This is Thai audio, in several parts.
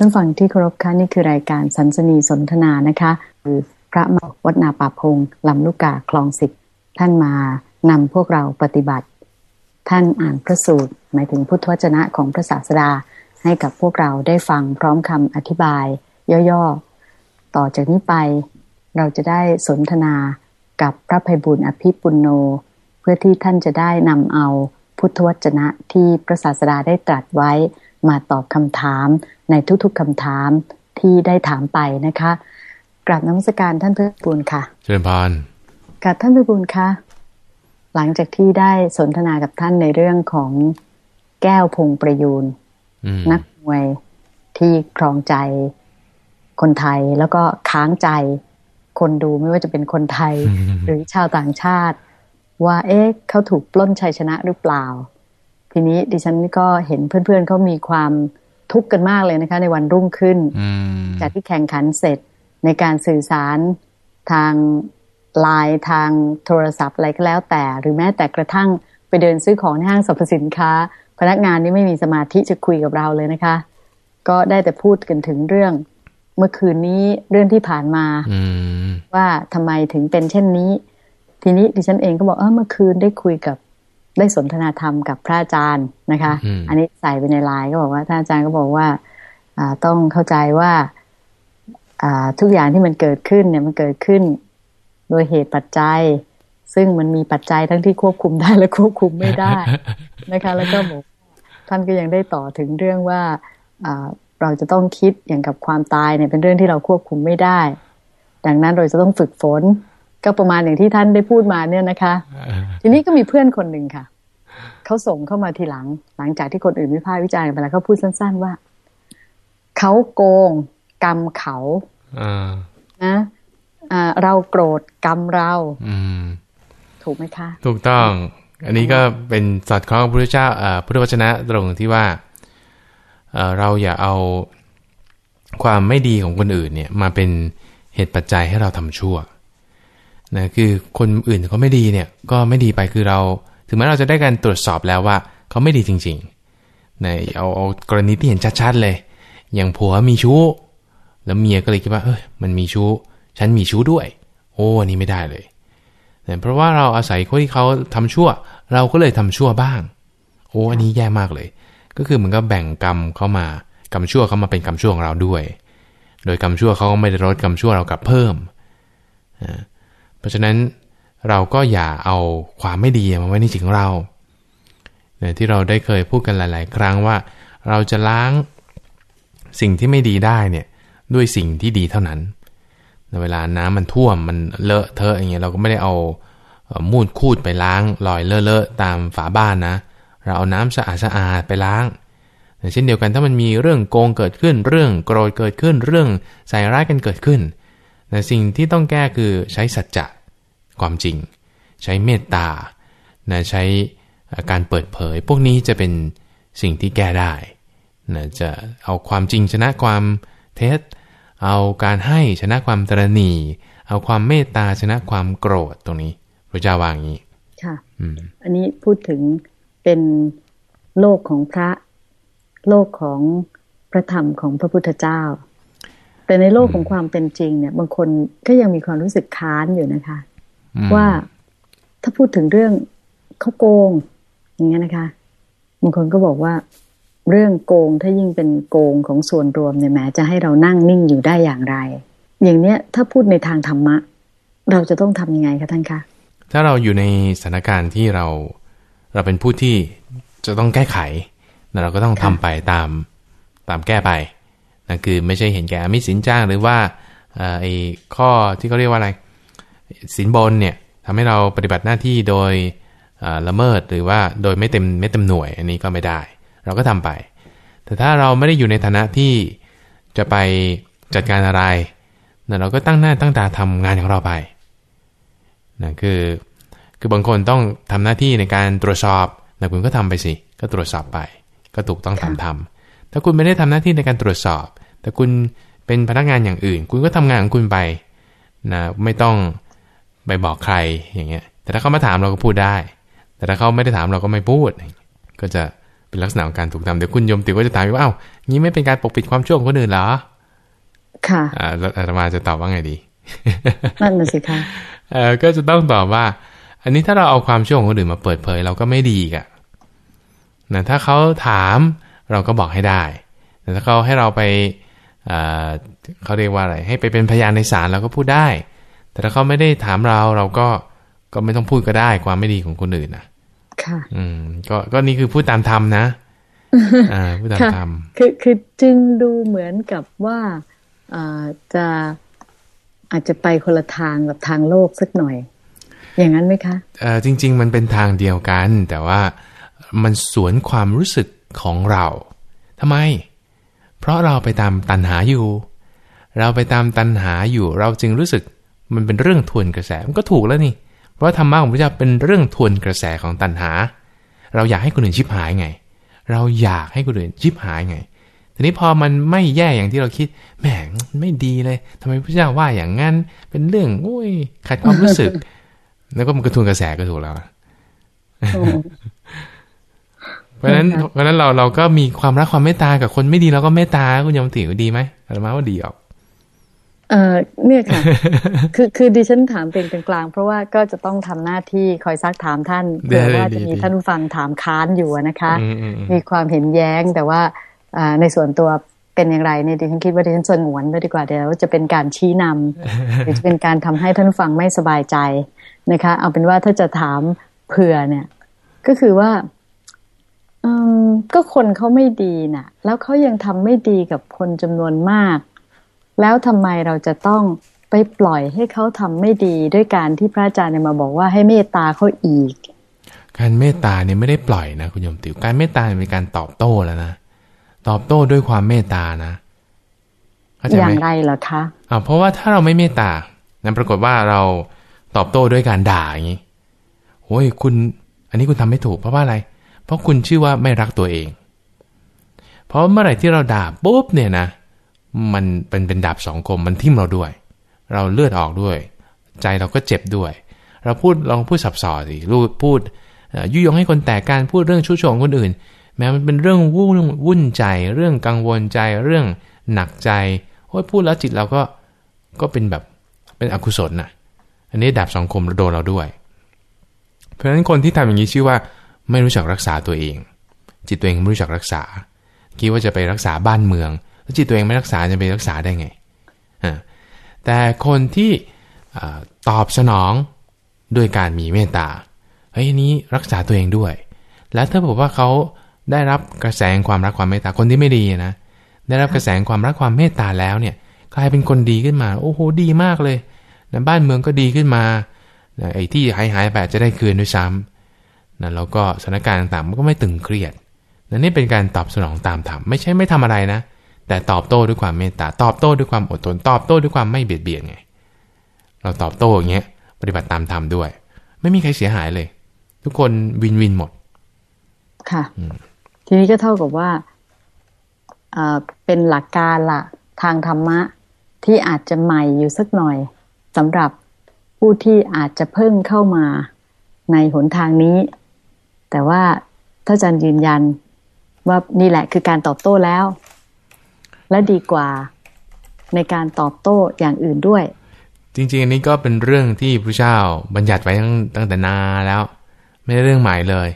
ท่านฟังที่เคารพค่ะนี่คือรายการสันสนีสนทนานะคะคือพระมวัดนาป่าพงลำลูกกาคลองสิบท่านมานำพวกเราปฏิบัติ ท่านอ่านพระสูตร หมายถึงพุทธวจนะของพระศาสดา ให้กับพวกเราได้ฟังพร้อมคำอธิบาย ย่อๆ ต่อจากนี้ไป เราจะได้สนทนากับพระภัยบุญอภิปุโน เพื่อที่ท่านจะได้นำเอาพุทธวจนะที่พระศาสดาได้ตรัสไว้มาตอบคำถาม ในทุกๆคำถามที่ได้ถามไปนะคะกราบน้ำสการท่านเพื่อบุญค่ะ เชิญพรกับท่านเพื่อบุญค่ะ หลังจากที่ได้สนทนากับท่านในเรื่องของแก้วพงประยูนนักมวยที่ครองใจคนไทยแล้วก็ค้างใจคนดูไม่ว่าจะเป็นคนไทย หรือชาวต่างชาติ ว่าเอ๊ะเขาถูกปล้นชัยชนะหรือเปล่า ทีนี้ดิฉันก็เห็นเพื่อนๆเขามีความ ทุกข์กันมากเลยนะคะ ในวันรุ่งขึ้น จากที่แข่งขันเสร็จในการสื่อสารทางไลน์ทางโทรศัพท์อะไรก็แล้วแต่ หรือแม้แต่กระทั่งไปเดินซื้อของในห้างสรรพสินค้า พนักงานนี่ไม่มีสมาธิจะคุยกับเราเลยนะคะ ก็ได้แต่พูดกันถึงเรื่อง เมื่อคืนนี้เรื่องที่ผ่านมาว่าทำไมถึงเป็นเช่นนี้ ทีนี้ดิฉันเองก็บอกเออเมื่อคืนได้คุยกับ ได้สนทนาธรรมกับพระอาจารย์นะคะ อันนี้ใส่ไปในไลน์ก็บอกว่าท่านอาจารย์ก็บอกว่าต้องเข้าใจว่าทุกอย่างที่มันเกิดขึ้นเนี่ยมันเกิดขึ้น โดยเหตุปัจจัย ซึ่งมันมีปัจจัยทั้งที่ควบคุมได้และควบคุมไม่ได้นะคะ แล้วก็บอกท่านก็ยังได้ต่อถึงเรื่องว่าเราจะต้องคิดอย่างกับความตายเนี่ยเป็นเรื่องที่เราควบคุมไม่ได้ ดังนั้นเราจะต้องฝึกฝน ก็ประมาณอย่างที่ท่านได้พูดมาเนี่ยนะคะ ทีนี้ก็มีเพื่อนคนหนึ่งค่ะเขาส่งเข้ามาทีหลัง หลังจากที่คนอื่นวิพากษ์วิจารณ์ไปแล้วเขาพูดสั้น ๆ ว่าเขาโกงกรรมเขานะเราโกรธกรรมเราถูกไหมคะ ถูกต้อง อันนี้ก็เป็นสอดคล้องพระพุทธเจ้าพุทธวจนะตรงที่ว่าเราอย่าเอาความไม่ดีของคนอื่นเนี่ย มาเป็นเหตุปัจจัยให้เราทำชั่ว นะคือคนอื่นเขาไม่ดีเนี่ยก็ไม่ดีไปคือเรา ถึงแม้เราจะได้การตรวจสอบแล้วว่าเขาไม่ดีจริงๆนะเอาเอากรณีที่เห็นชัดๆเลย อย่างผัวมีชู้ แล้วเมียก็เลยคิดว่าเออมันมีชู้ ฉันมีชู้ด้วย โอ้อันนี้ไม่ได้เลยนะเพราะว่าเราอาศัยคนที่เขาทำชั่ว เราก็เลยทำชั่วบ้าง โอ้อันนี้แย่มากเลย ก็คือเหมือนกับแบ่งกรรมเข้ามากรรมชั่วเข้ามาเป็นกรรมชั่วของเราด้วย โดยกรรมชั่วเขาก็ไม่ได้ลดกรรมชั่วเรากลับเพิ่ม เพราะฉะนั้นเราก็อย่าเอาความไม่ดีมาไว้ในจิตของเราที่เราได้เคยพูดกันหลาย ๆ ครั้งว่า เราจะล้างสิ่งที่ไม่ดีได้เนี่ยด้วยสิ่งที่ดีเท่านั้น เวลาน้ำมันท่วมมันเลอะเทอะอย่างเงี้ยเราก็ไม่ได้เอามูดคูดไปล้างลอยเลอะๆตามฝาบ้านนะ เราเอาน้ำสะอาดสะอาดไปล้างเช่นเดียวกันถ้ามันมีเรื่องโกงเกิดขึ้นเรื่องโกรธเกิดขึ้นเรื่องใส่ร้ายกันเกิดขึ้น แต่สิ่งที่ต้องแก้คือใช้สัจจะความจริง ใช้เมตตานะใช้การเปิดเผย พวกนี้จะเป็นสิ่งที่แก้ได้นะจะเอาความจริงชนะความเท็จ เอาการให้ชนะความตรณีเอาความเมตตาชนะความโกรธตรงนี้พระเจ้าวางอย่างนี้ค่ะอันนี้พูดถึงเป็นโลกของพระ โลกของพระธรรมของพระพุทธเจ้า แต่ในโลกของความเป็นจริงเนี่ย บางคนก็ยังมีความรู้สึกค้านอยู่นะคะ ว่าถ้าพูดถึงเรื่องเขาโกง อย่างเงี้ยนะคะบางคนก็บอกว่าเรื่องโกงถ้ายิ่งเป็นโกงของส่วนรวมเนี่ยแม้จะให้เรานั่งนิ่งอยู่ได้อย่างไร อย่างเนี้ยถ้าพูดในทางธรรมะ เราจะต้องทำยังไงคะท่านคะถ้าเราอยู่ในสถานการณ์ที่เราเราเป็นผู้ที่จะต้องแก้ไขเราก็ต้องทำไปตามตามแก้ไป นั่นคือไม่ใช่เห็นแก่มิสินจ้างหรือว่าไอ้ข้อที่เขาเรียกว่าอะไรสินบนเนี่ยทำให้เราปฏิบัติหน้าที่โดยละเมิดหรือว่าโดยไม่เต็มไม่เต็มหน่วย อันนี้ก็ไม่ได้ เราก็ทำไป แต่ถ้าเราไม่ได้อยู่ในฐานะที่จะไปจัดการอะไรเราก็ตั้งหน้าตั้งตาทำงานของเราไปนั่นคือคือบางคนต้องทำหน้าที่ในการตรวจสอบนะคุณก็ทำไปสิ ก็ตรวจสอบไป ก็ถูกต้องทำทำ ถ้าคุณไม่ได้ทำหน้าที่ในการตรวจสอบ แต่คุณเป็นพนักงานอย่างอื่น คุณก็ทำงานของคุณไปนะไม่ต้องไปบอกใครอย่างเงี้ย แต่ถ้าเขามาถามเราก็พูดได้ แต่ถ้าเขาไม่ได้ถามเราก็ไม่พูด ก็จะเป็นลักษณะของการถูกทำเดี๋ยวคุณโยมติวก็จะถามว่าเอ้างี้ไม่เป็นการปกปิดความชั่วของคนอื่นเหรอ ค่ะอ่าแล้วอาตมาจะตอบว่าไงดีนั่นน่ะสิคะเออก็จะต้องตอบว่า อันนี้ถ้าเราเอาความชั่วของคนอื่นมาเปิดเผย เราก็ไม่ดีอีกอะนะถ้าเขาถาม เราก็บอกให้ได้ แต่ถ้าเขาให้เราไปเอ่อเขาเรียกว่าอะไร ให้ไปเป็นพยานในศาลเราก็พูดได้ แต่ถ้าเขาไม่ได้ถามเราเราก็ก็ไม่ต้องพูดก็ได้ ความไม่ดีของคนอื่นนะค่ะอืมก็ก็นี่คือพูดตามธรรมนะอ่าพูดตามธรรมคือคือจึงดูเหมือนกับว่าอ่าจะอาจจะไปคนละทางกับทางโลกสักหน่อย อย่างนั้นไหมคะเอ่อจริง ๆ มันเป็นทางเดียวกัน แต่ว่ามันสวนความรู้สึก ของเราทำไม เพราะเราไปตามตันหาอยู่ เราไปตามตันหาอยู่ เราจึงรู้สึกมันเป็นเรื่องทวนกระแส มันก็ถูกแล้วนี่ เพราะธรรมะของพระเจ้าเป็นเรื่องทวนกระแสของตันหา เราอยากให้คนอื่นชิบหายไง เราอยากให้คนอื่นชิบหายไง ทีนี้พอมันไม่แย่อย่างที่เราคิด แหมไม่ดีเลยทำไมพระเจ้าว่าอย่างนั้น เป็นเรื่องโอ้ยขัดความรู้สึก แล้วก็มันกระทุนกระแสก็ถูกแล้ว เพราะฉะนั้นเพราะฉะนั้นเราเราก็มีความรักความเมตตากับคนไม่ดีเราก็เมตตาคุณยมติวดีไหมอาตมาว่าดีออกเออเนี่ยค่ะ คือคือดิฉันถามเป็นเป็นกลาง เพราะว่าก็จะต้องทำหน้าที่คอยซักถามท่านได้เผื่อว่าดีจะมีดีท่านผู้ฟังถามค้านอยู่อะนะคะอืมอืมอืมมีความเห็นแย้งแต่ว่าอ่าในส่วนตัวเป็นอย่างไรเนี่ยดิฉันคิดว่าดิฉันสงวนไว้ดีกว่าเดี๋ยวจะเป็นการชี้นำหรือจะเป็นการทำให้ท่านฟังไม่สบายใจนะคะ เอาเป็นว่าถ้าจะถามเผื่อเนี่ย ก็คือว่าอืม ก็คนเขาไม่ดีน่ะ แล้วเขายังทำไม่ดีกับคนจำนวนมาก แล้วทำไมเราจะต้องไปปล่อยให้เขาทำไม่ดีด้วยการที่พระอาจารย์เนี่ยมาบอกว่าให้เมตตาเขาอีก การเมตตาเนี่ยไม่ได้ปล่อยนะคุณโยมติวการเมตตาเนี่ยเป็นการตอบโต้แล้วนะตอบโต้ด้วยความเมตตานะเข้าใจอไหย่างมไรเหรอคะอ่าเพราะว่าถ้าเราไม่เมตตานั้นปรากฏว่าเราตอบโต้ด้วยการด่าอย่างนี้โอ้ยคุณ อันนี้คุณทำไม่ถูกเพราะว่าอะไร เพราะคุณชื่อว่าไม่รักตัวเอง เพราะเมื่อไหร่ที่เราด่าปุ๊บเนี่ยนะ มันเป็นเป็นดาบสองคมมันทิ่มเราด้วย เราเลือดออกด้วย ใจเราก็เจ็บด้วย เราพูดลองพูดสับสอสิรูดพูดยุยงให้คนแตกการพูดเรื่องชู้ชงคนอื่น แม้มันเป็นเรื่องวุ่นวุ่นใจ เรื่องกังวลใจเรื่องหนักใจโอ้ยพูดแล้วจิตเราก็ก็เป็นแบบเป็นอกุศลน่ะอันนี้ดาบสองคมโดนเราด้วย เพราะฉะนั้นคนที่ทำอย่างนี้ชื่อว่า ไม่รู้จักรักษาตัวเอง จิตตัวเองไม่รู้จักรักษา คิดว่าจะไปรักษาบ้านเมือง แล้วจิตตัวเองไม่รักษาจะไปรักษาได้ไงแต่คนที่ตอบสนองด้วยการมีเมตตาเฮ้ยนี้รักษาตัวเองด้วย แล้วถ้าบอกว่าเขาได้รับกระแสงความรักความเมตตาคนที่ไม่ดีนะได้รับกระแสงความรักความเมตตาแล้วเนี่ยกลายเป็นคนดีขึ้นมา โอ้โหดีมากเลยนะบ้านเมืองก็ดีขึ้นมานะไอ้ที่หายหายไปจะได้คืนด้วยซ้ำ นะแล้วก็สถานการณ์ต่างๆมันก็ไม่ตึงเครียดนะนี่เป็นการตอบสนองตามธรรมไม่ใช่ไม่ทำอะไรนะ แต่ตอบโต้ด้วยความเมตตาตอบโต้ด้วยความอดทนตอบโต้ด้วยความไม่เบียดเบียนไงเราตอบโต้อย่างเงี้ยปฏิบัติตามธรรมด้วย ไม่มีใครเสียหายเลย ทุกคนวินวินหมด ค่ะทีนี้ก็เท่ากับว่าเอ่อเป็นหลักการละทางธรรมะที่อาจจะใหม่อยู่สักหน่อยสำหรับผู้ที่อาจจะเพิ่งเข้ามาในหนทางนี้ แต่ว่าถ้าอาจารย์ยืนยันว่านี่แหละคือการตอบโต้แล้ว และดีกว่าในการตอบโต้อย่างอื่นด้วย จริงๆอันนี้ก็เป็นเรื่องที่พระเจ้าบัญญัติไว้ตั้งตั้งแต่นานแล้ว ไม่ได้เรื่องใหม่เลย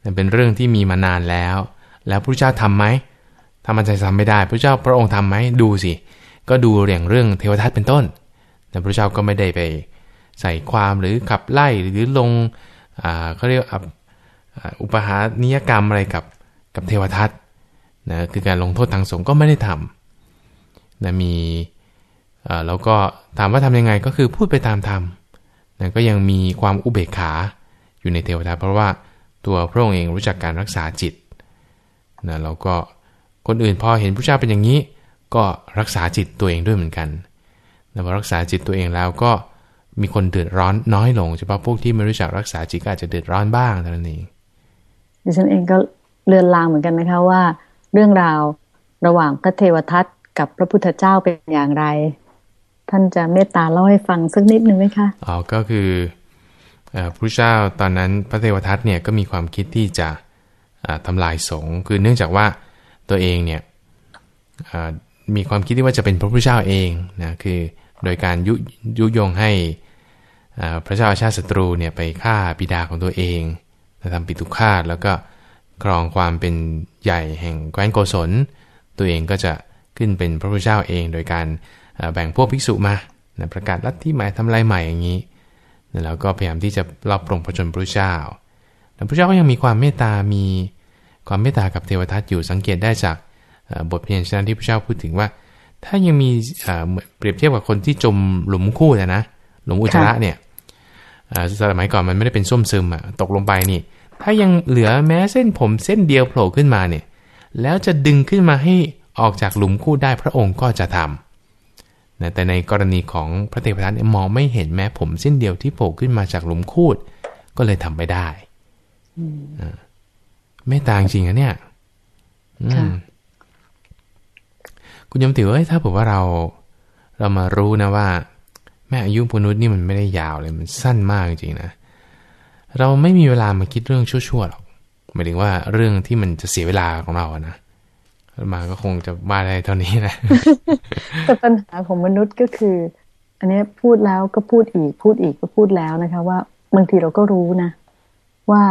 แต่เป็นเรื่องที่มีมานานแล้ว แล้วพระเจ้าทำไหมทำมันใจะทำไม่ได้พระเจ้าพระองค์ทำไหมดูสิ ก็ดูอย่างเรื่องเทวทัตเป็นต้น แต่พระเจ้าก็ไม่ได้ไปใส่ความหรือขับไล่หรือลงอ่าเขาเรียกว่า อุปหานิยกรรมอะไรกับกับเทวทัตนะคือการลงโทษทางสงฆ์ก็ไม่ได้ทำนะมีแล้วก็ถามว่าทำยังไงก็คือพูดไปตามธรรมนะก็ยังมีความอุเบกขาอยู่ในเทวทัตเพราะว่าตัวพระองค์เองรู้จักการรักษาจิตนะแล้วก็คนอื่นพอเห็นพระเจ้าเป็นอย่างนี้ ก็รักษาจิตตัวเองด้วยเหมือนกันนะพอรักษาจิตตัวเองแล้วก็มีคนเดือดร้อนน้อยลงเฉพาะพวกที่ไม่รู้จักรักษาจิตก็อาจจะเดือดร้อนบ้างเท่านั้นเอง ดิฉันเองก็เลือนลางเหมือนกันนะคะว่า เรื่องราวระหว่างพระเทวทัตกับพระพุทธเจ้าเป็นอย่างไร ท่านจะเมตตาเล่าให้ฟังสักนิดหนึ่งไหมคะอ๋อก็คืออพระเจ้าตอนนั้นพระเทวทัตเนี่ยก็มีความคิดที่จะทำลายสงฆ์คือเนื่องจากว่าตัวเองเนี่ยมีความคิดที่ว่าจะเป็นพระพุทธเจ้าเองนะคือโดยการยุยุยงให้พระเจ้าชาติศัตรูเนี่ยไปฆ่าบิดาของตัวเอง ทำปิตุฆาตแล้วก็ครองความเป็นใหญ่แห่งแคว้นโกศล ตัวเองก็จะขึ้นเป็นพระพุทธเจ้าเอง โดยการแบ่งพวกภิกษุมาประกาศลัทธิใหม่ทำลายใหม่อย่างนี้แล้วก็พยายามที่จะรอบปรงพระชนพระเจ้าแต่พระเจ้าก็ยังมีความเมตตา มีความเมตตากับเทวทัตอยู่สังเกตได้จากบทเพียรชนะที่พระเจ้าพูดถึงว่า ถ้ายังมีเปรียบเทียบกับคนที่จมหลุมคู่นะนะหลุมอุจจาระเนี่ย สมัยก่อนมันไม่ได้เป็นส้มซึมอะตกลงไปนี่ ถ้ายังเหลือแม้เส้นผมเส้นเดียวโผล่ขึ้นมาเนี่ย แล้วจะดึงขึ้นมาให้ออกจากหลุมคู่ได้พระองค์ก็จะทำนะแต่ในกรณีของพระเทพทัตมองไม่เห็นแม้ผมเส้นเดียวที่โผล่ขึ้นมาจากหลุมคูด ก็เลยทำไม่ได้ไม่ต่างจริงอะเนี่ยคุณยมติว่าถ้าผมว่าเรา เรามารู้นะว่า แม่อายุมนุษย์นี่มันไม่ได้ยาวเลยมันสั้นมากจริงๆนะ เราไม่มีเวลามาคิดเรื่องชั่วๆหรอกหมายถึงว่าเรื่องที่มันจะเสียเวลาของเราอะนะมาก็คงจะว่าได้เท่านี้นะแต่ปัญหาของมนุษย์ก็คือ อันนี้พูดแล้วก็พูดอีกพูดอีกก็พูดแล้วนะคะ ว่าบางทีเราก็รู้นะ ว่า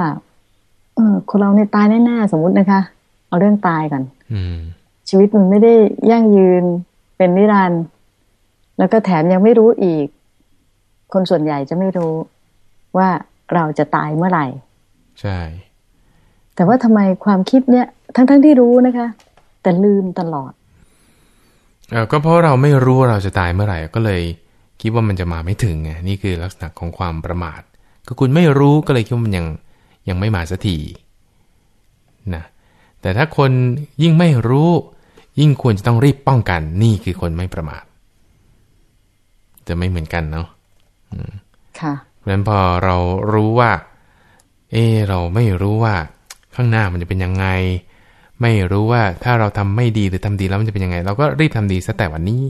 เออคนเราเนี่ยตายแน่ๆสมมุตินะคะ เอาเรื่องตายก่อนชีวิตมันไม่ได้ยั่งยืนเป็นนิรันดร์ แล้วก็แถมยังไม่รู้อีก คนส่วนใหญ่จะไม่รู้ว่าเราจะตายเมื่อไหร่ ใช่ แต่ว่าทำไมความคิดเนี้ยทั้งๆทที่รู้นะคะ แต่ลืมตลอดเออก็เพราะเราไม่รู้เราจะตายเมื่อไหร่ ก็เลยคิดว่ามันจะมาไม่ถึงไงนี่คือลักษณะของความประมาท ก็คุณไม่รู้ก็เลยคิดว่ามันยังยังไม่มาสักทีนะแต่ถ้าคนยิ่งไม่รู้ ยิ่งควรจะต้องรีบป้องกัน นี่คือคนไม่ประมาท จะไม่เหมือนกันเนาะค่ะเพราะฉะนั้นพอเรารู้ว่า เออเราไม่รู้ว่าข้างหน้ามันจะเป็นยังไง ไม่รู้ว่าถ้าเราทำไม่ดีหรือทำดีแล้วมันจะเป็นยังไง เราก็รีบทำดีซะแต่วันนี้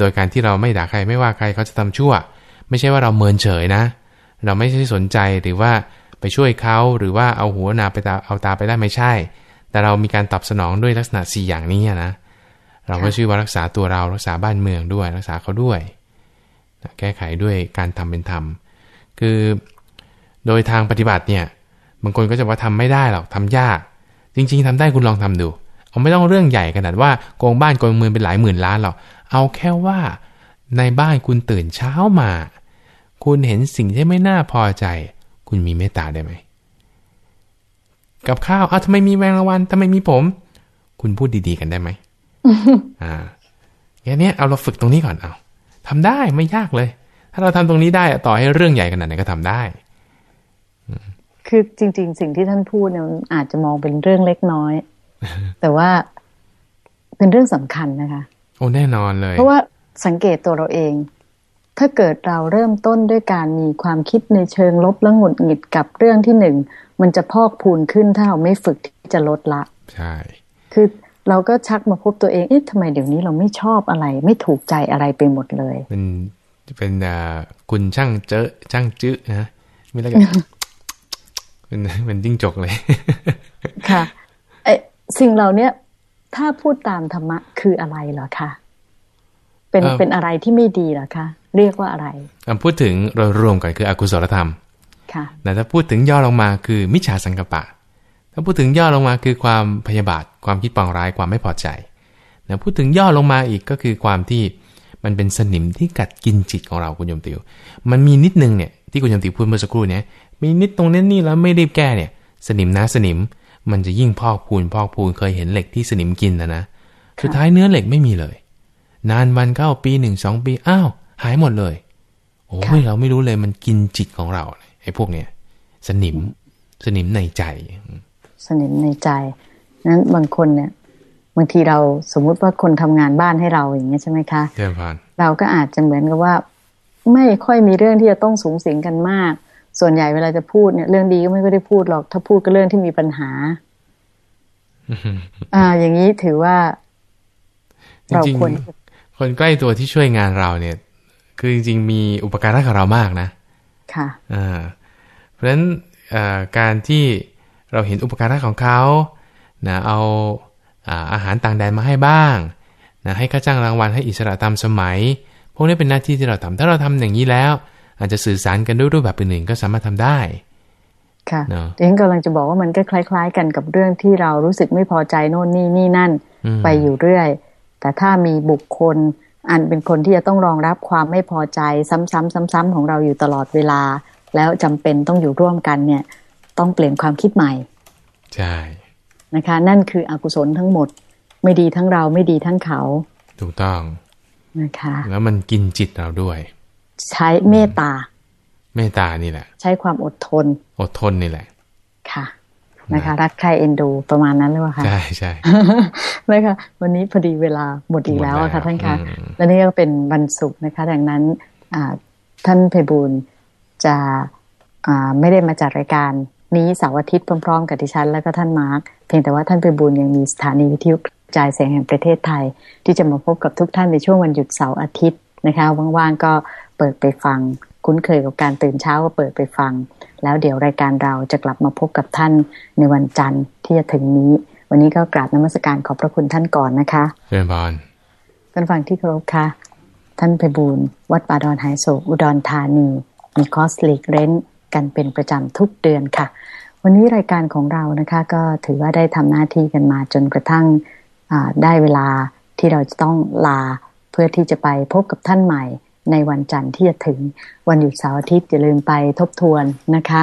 โดยการที่เราไม่ด่าใครไม่ว่าใครเขาจะทำชั่ว ไม่ใช่ว่าเราเมินเฉยนะ เราไม่ใช่สนใจหรือว่าไปช่วยเขาหรือว่าเอาหัวนาไปตาเอาตาไปได้ไม่ใช่ แต่เรามีการตอบสนองด้วยลักษณะสี่อย่างนี้นะ เราก็ชื่อว่ารักษาตัวเรารักษาบ้านเมืองด้วย รักษาเขาด้วย แก้ไขด้วยการทำเป็นธรรม คือโดยทางปฏิบัติเนี่ย บางคนก็จะว่าทำไม่ได้หรอกทำยาก จริง ๆทำได้คุณลองทำดูเอาไม่ต้องเรื่องใหญ่ขนาดว่าโกงบ้านโกงเมืองเป็นหลายหมื่นล้านหรอก เอาแค่ว่าในบ้านคุณตื่นเช้ามา คุณเห็นสิ่งที่ไม่น่าพอใจ คุณมีเมตตาได้ไหม กับข้าวอ้าวทำไมมีแมงละวันทำไมมีผม คุณพูดดีๆกันได้ไหมอ่าแค่นี้เอาเราฝึกตรงนี้ก่อนเอา ทำได้ไม่ยากเลย ถ้าเราทำตรงนี้ได้ต่อให้เรื่องใหญ่ขนาดไหนก็ทำได้คือจริง ๆ สิ่งที่ท่านพูดเนี่ยอาจจะมองเป็นเรื่องเล็กน้อย แต่ว่าเป็นเรื่องสำคัญนะคะ โอ้แน่นอนเลย เพราะว่าสังเกตตัวเราเอง ถ้าเกิดเราเริ่มต้นด้วยการมีความคิดในเชิงลบและหงุดหงิดกับเรื่องที่หนึ่ง มันจะพอกพูนขึ้นถ้าเราไม่ฝึกที่จะลดละ ใช่ คือ เราก็ชักมาพบตัวเองเอ๊ะทำไมเดี๋ยวนี้เราไม่ชอบอะไร ไม่ถูกใจอะไรไปหมดเลยเป็นเป็นอ่าคุณช่างเจอช่างจื้อนะไม่ได้กันเป็นเป็นจิ้งจกเลย ค่ะไอสิ่งเหล่านี้ถ้าพูดตามธรรมะคืออะไรเหรอคะเป็นเป็นอะไรที่ไม่ดีเหรอคะเรียกว่าอะไรพูดถึงเรารวมกันคืออกุศลธรรม ค่ะแต่ถ้าพูดถึงย่อลงมาคือมิจฉาสังกปะ ถ้าพูดถึงย่อลงมาคือความพยาบาท ความคิดปองร้ายความไม่พอใจนะพูดถึงย่อลงมาอีกก็คือความที่มันเป็นสนิมที่กัดกินจิตของเราคุณโยมติว มันมีนิดนึงเนี่ยที่คุณโยมติวพูดเมื่อสักครู่เนี่ยมีนิดตรงนี้นี่แล้วไม่รีบแก้เนี่ย สนิมนะสนิม มันจะยิ่งพอกพูนพอกพูนเคยเห็นเหล็กที่สนิมกินนะนะสุดท้ายเนื้อเหล็กไม่มีเลย นานวันเก้าปีหนึ่งสองปีอ้าวหายหมดเลย โอ้ยเราไม่รู้เลยมันกินจิตของเราไอ้พวกเนี้ยสนิมสนิมในใจ สนิมในใจนั้นบางคนเนี่ย บางทีเราสมมุติว่าคนทำงานบ้านให้เราอย่างเงี้ยใช่ไหมคะเผ่านเราก็อาจจะเหมือนกับว่า ไม่ค่อยมีเรื่องที่จะต้องสูงสิงกันมาก ส่วนใหญ่เวลาจะพูดเนี่ยเรื่องดีก็ไม่ได้พูดหรอก ถ้าพูดก็เรื่องที่มีปัญหาอ่า อย่างนี้ถือว่าเราควรคนใกล้ตัวที่ช่วยงานเราเนี่ย คือจริง ๆ มีอุปการะกับเรามากนะ ค่ะอ่าเพราะฉะนั้นการที่ เราเห็นอุปการะของเขานะเอาอาหารต่างแดนมาให้บ้างนะให้ค่าจ้างรางวัลให้อิสระตามสมัย พวกนี้เป็นหน้าที่ที่เราทำถ้าเราทำอย่างนี้แล้ว อาจจะสื่อสารกันด้วยรูปแบบอื่นๆก็สามารถทำได้ ค่ะเองกำลังจะบอกว่ามันก็คล้าย ๆ กันกับเรื่องที่เรารู้สึกไม่พอใจโน่นนี่นี่นั่น ไปอยู่เรื่อย แต่ถ้ามีบุคคลอันเป็นคนที่จะต้องรองรับความไม่พอใจ ซ้ำๆซ้ำๆของเราอยู่ตลอดเวลา แล้วจำเป็นต้องอยู่ร่วมกันเนี่ย ต้องเปลี่ยนความคิดใหม่ ใช่นะคะ นั่นคืออกุศลทั้งหมด ไม่ดีทั้งเราไม่ดีทั้งเขา ถูกต้องนะคะ แล้วมันกินจิตเราด้วย ใช้เมตตาเมตตานี่แหละ ใช้ความอดทน อดทนนี่แหละ ค่ะนะคะรักใครเอ็นดูประมาณนั้นหรือเปล่าคะใช่ใช่นะคะวันนี้พอดีเวลาหมดอีกแล้วค่ะท่านคะและนี่ก็เป็นวันศุกร์นะคะดังนั้นท่านเพบูลจะไม่ได้มาจัดรายการ นี้เสาร์อาทิตย์พร้อมๆ กับดิฉันแล้วก็ท่านมาร์กเพียงแต่ว่าท่านเพบูลยังมีสถานีวิทยุกระจายเสียงแห่งประเทศไทย ที่จะมาพบกับทุกท่านในช่วงวันหยุดเสาร์อาทิตย์นะคะว่างๆก็เปิดไปฟัง คุ้นเคยกับการตื่นเช้าก็เปิดไปฟัง แล้วเดี๋ยวรายการเราจะกลับมาพบกับท่านในวันจันทร์ที่จะถึงนี้ วันนี้ก็กราบนมัสการขอบพระคุณท่านก่อนนะคะเรียนบานท่านฟังที่เคารพค่ะ ท่านไปบูรวัดป่าดอนไฮโศกอุดรธานี มีคอสลีกเรน กันเป็นประจำทุกเดือนค่ะ วันนี้รายการของเรานะคะก็ถือว่าได้ทำหน้าที่กันมาจนกระทั่งได้เวลาที่เราจะต้องลาเพื่อที่จะไปพบกับท่านใหม่ในวันจันทร์ที่จะถึงวันหยุดเสาร์อาทิตย์อย่าลืมไปทบทวนนะคะ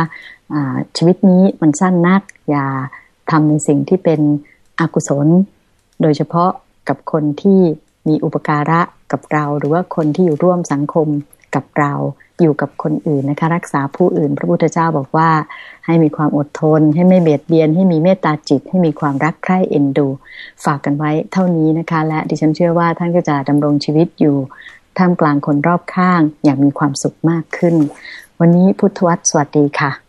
ะชีวิตนี้มันสั้นนัก อย่าทำในสิ่งที่เป็นอกุศล โดยเฉพาะกับคนที่มีอุปการะกับเรา หรือว่าคนที่อยู่ร่วมสังคม กับเราอยู่กับคนอื่นนะคะรักษาผู้อื่น พระพุทธเจ้าบอกว่า ให้มีความอดทน ให้ไม่เบียดเบียน ให้มีเมตตาจิต ให้มีความรักใคร่เอ็นดู ฝากกันไว้เท่านี้นะคะ และดิฉันเชื่อว่าท่านก็จะดำรงชีวิตอยู่ท่ามกลางคนรอบข้างอย่างมีความสุขมากขึ้น วันนี้พุทธวัตรสวัสดีค่ะ